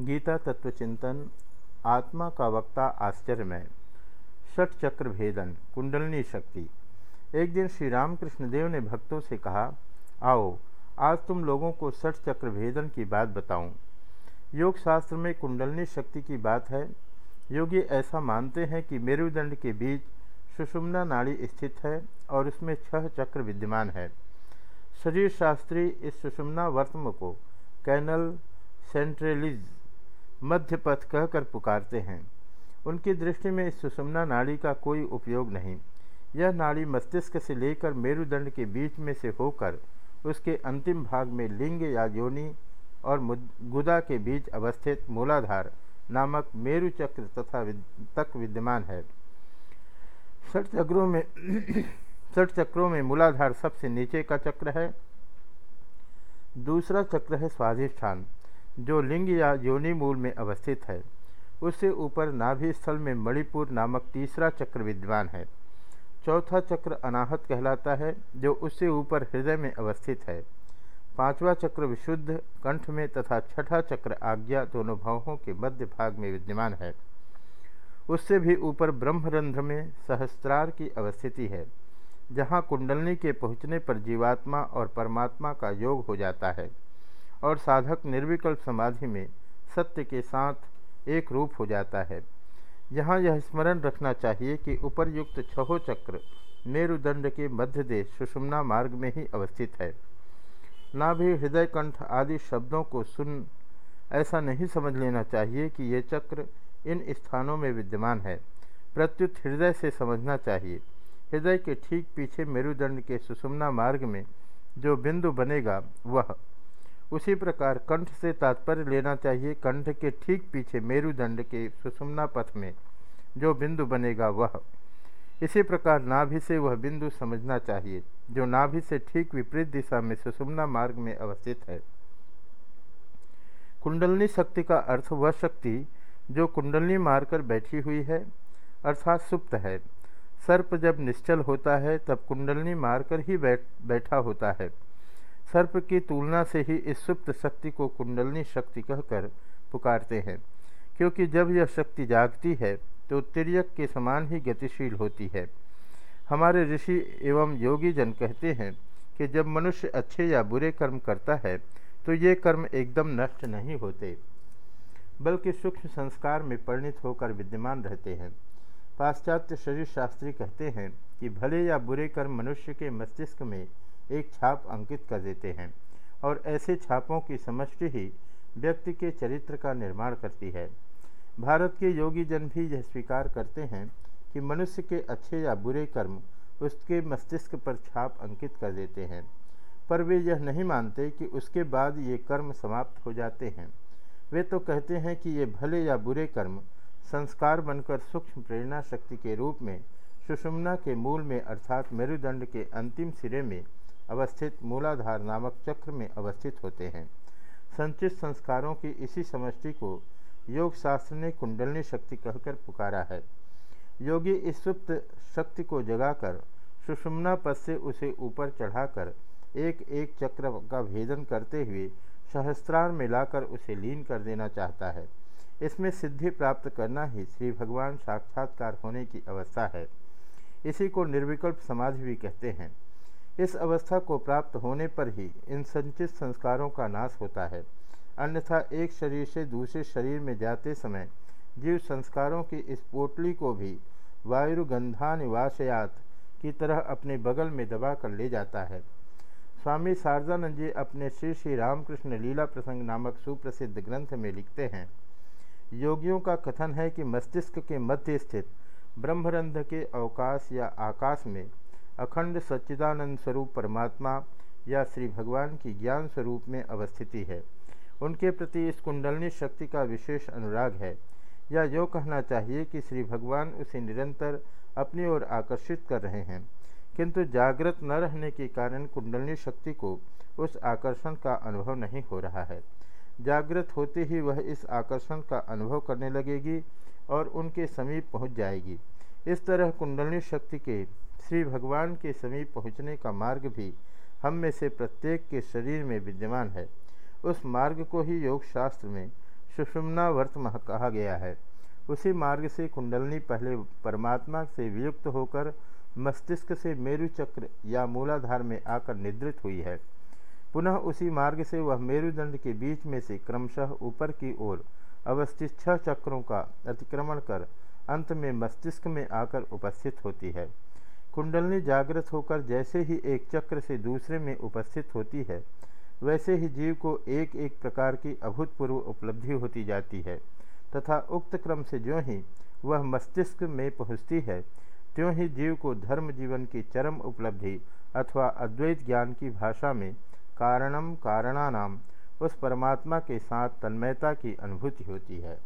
गीता तत्व चिंतन आत्मा का वक्ता आश्चर्यमय। षट चक्र भेदन कुंडलनी शक्ति। एक दिन श्री रामकृष्ण देव ने भक्तों से कहा, आओ, आज तुम लोगों को षट चक्र भेदन की बात बताऊँ। योग शास्त्र में कुंडलनी शक्ति की बात है। योगी ऐसा मानते हैं कि मेरुदंड के बीच सुषुम्ना नाड़ी स्थित है और उसमें छह चक्र विद्यमान है। शरीर शास्त्री इस सुषुम्ना वर्तम को कैनल सेंट्रलिज मध्य पथ कहकर पुकारते हैं। उनकी दृष्टि में इस सुषुम्ना नाड़ी का कोई उपयोग नहीं। यह नाड़ी मस्तिष्क से लेकर मेरुदंड के बीच में से होकर उसके अंतिम भाग में लिंग या योनि और गुदा के बीच अवस्थित मूलाधार नामक मेरु चक्र तथा विद, तक विद्यमान है। षट चक्रों में षट चक्रों में मूलाधार सबसे नीचे का चक्र है। दूसरा चक्र है स्वाधिष्ठान। जो लिंग या योनि मूल में अवस्थित है, उससे ऊपर नाभि स्थल में मणिपुर नामक तीसरा चक्र विद्यमान है। चौथा चक्र अनाहत कहलाता है, जो उससे ऊपर हृदय में अवस्थित है। पांचवा चक्र विशुद्ध, कंठ में तथा छठा चक्र आज्ञा दोनों भावों के मध्य भाग में विद्यमान है। उससे भी ऊपर ब्रह्मरंध्र में सहस्त्रार की अवस्थिति है, जहाँ कुंडलनी के पहुँचने पर जीवात्मा और परमात्मा का योग हो जाता है। और साधक निर्विकल्प समाधि में सत्य के साथ एक रूप हो जाता है। यहाँ यह स्मरण रखना चाहिए कि उपरयुक्त छहो चक्र मेरुदंड के मध्य देश सुषुम्ना मार्ग में ही अवस्थित है। ना भी हृदय कंठ आदि शब्दों को सुन, ऐसा नहीं समझ लेना चाहिए कि ये चक्र इन स्थानों में विद्यमान है। प्रत्युत हृदय से समझना चाहिए। हृदय के ठीक पीछे मेरुदंड के सुषुम्ना मार्ग में जो बिंदु बनेगा, वह उसी प्रकार कंठ से तात्पर्य लेना चाहिए। कंठ के ठीक पीछे मेरुदंड के सुषुम्ना पथ में जो बिंदु बनेगा वह। इसी प्रकार नाभि से वह बिंदु समझना चाहिए, जो नाभि से ठीक विपरीत दिशा में सुषुम्ना मार्ग में अवस्थित है। कुंडलनी शक्ति का अर्थ वह शक्ति, जो कुंडलनी मारकर बैठी हुई है, अर्थात सुप्त है। सर्प जब निश्चल होता है, तब कुंडलनी मारकर ही बैठ, बैठा होता है। सर्प की तुलना से ही इस सुप्त शक्ति को कुंडलनी शक्ति कहकर पुकारते हैं, क्योंकि जब यह शक्ति जागती है तो तिरक के समान ही गतिशील होती है। हमारे ऋषि एवं योगी जन कहते हैं कि जब मनुष्य अच्छे या बुरे कर्म करता है तो ये कर्म एकदम नष्ट नहीं होते, बल्कि सूक्ष्म संस्कार में परिणित होकर विद्यमान रहते हैं। पाश्चात्य शरीर शास्त्री कहते हैं कि भले या बुरे कर्म मनुष्य के मस्तिष्क में एक छाप अंकित कर देते हैं और ऐसे छापों की समष्टि ही व्यक्ति के चरित्र का निर्माण करती है। भारत के योगी जन भी यह स्वीकार करते हैं कि मनुष्य के अच्छे या बुरे कर्म उसके मस्तिष्क पर छाप अंकित कर देते हैं, पर वे यह नहीं मानते कि उसके बाद ये कर्म समाप्त हो जाते हैं। वे तो कहते हैं कि ये भले या बुरे कर्म संस्कार बनकर सूक्ष्म प्रेरणा शक्ति के रूप में सुषुम्ना के मूल में अर्थात मेरुदंड के अंतिम सिरे में अवस्थित मूलाधार नामक चक्र में अवस्थित होते हैं। संचित संस्कारों की इसी समष्टि को योग शास्त्र ने कुंडलनी शक्ति कहकर पुकारा है। योगी इस सुप्त शक्ति को जगाकर सुषुम्ना पद से उसे ऊपर चढ़ाकर एक एक चक्र का भेदन करते हुए सहस्त्रार में लाकर उसे लीन कर देना चाहता है। इसमें सिद्धि प्राप्त करना ही श्री भगवान साक्षात्कार होने की अवस्था है। इसी को निर्विकल्प समाधि भी कहते हैं। इस अवस्था को प्राप्त होने पर ही इन संचित संस्कारों का नाश होता है। अन्यथा एक शरीर से दूसरे शरीर में जाते समय जीव संस्कारों की इस पोटली को भी वायुगंधानिवासयात की तरह अपने बगल में दबा कर ले जाता है। स्वामी शारदानंद जी अपने श्री श्री रामकृष्ण लीला प्रसंग नामक सुप्रसिद्ध ग्रंथ में लिखते हैं, योगियों का कथन है कि मस्तिष्क के मध्य स्थित ब्रह्मरंध्र के अवकाश या आकाश में अखंड सच्चिदानंद स्वरूप परमात्मा या श्री भगवान की ज्ञान स्वरूप में अवस्थिति है। उनके प्रति इस कुंडलनी शक्ति का विशेष अनुराग है। या यो कहना चाहिए कि श्री भगवान उसे निरंतर अपनी ओर आकर्षित कर रहे हैं। किंतु जागृत न रहने के कारण कुंडलनी शक्ति को उस आकर्षण का अनुभव नहीं हो रहा है। जागृत होते ही वह इस आकर्षण का अनुभव करने लगेगी और उनके समीप पहुँच जाएगी। इस तरह कुंडलनी शक्ति के श्री भगवान के समीप पहुँचने का मार्ग भी हम में से प्रत्येक के शरीर में विद्यमान है। उस मार्ग को ही योग शास्त्र में सुषुम्ना वर्तम कहा गया है। उसी मार्ग से कुंडलनी पहले परमात्मा से वियुक्त होकर मस्तिष्क से मेरु चक्र या मूलाधार में आकर निद्रित हुई है। पुनः उसी मार्ग से वह मेरुदंड के बीच में से क्रमशः ऊपर की ओर अवस्थित छह चक्रों का अतिक्रमण कर अंत में मस्तिष्क में आकर उपस्थित होती है। कुंडलनी जागृत होकर जैसे ही एक चक्र से दूसरे में उपस्थित होती है, वैसे ही जीव को एक एक प्रकार की अभूतपूर्व उपलब्धि होती जाती है। तथा उक्त क्रम से जो ही वह मस्तिष्क में पहुँचती है, त्यों ही जीव को धर्म जीवन की चरम उपलब्धि अथवा अद्वैत ज्ञान की भाषा में कारणम कारणानाम उस परमात्मा के साथ तन्मयता की अनुभूति होती है।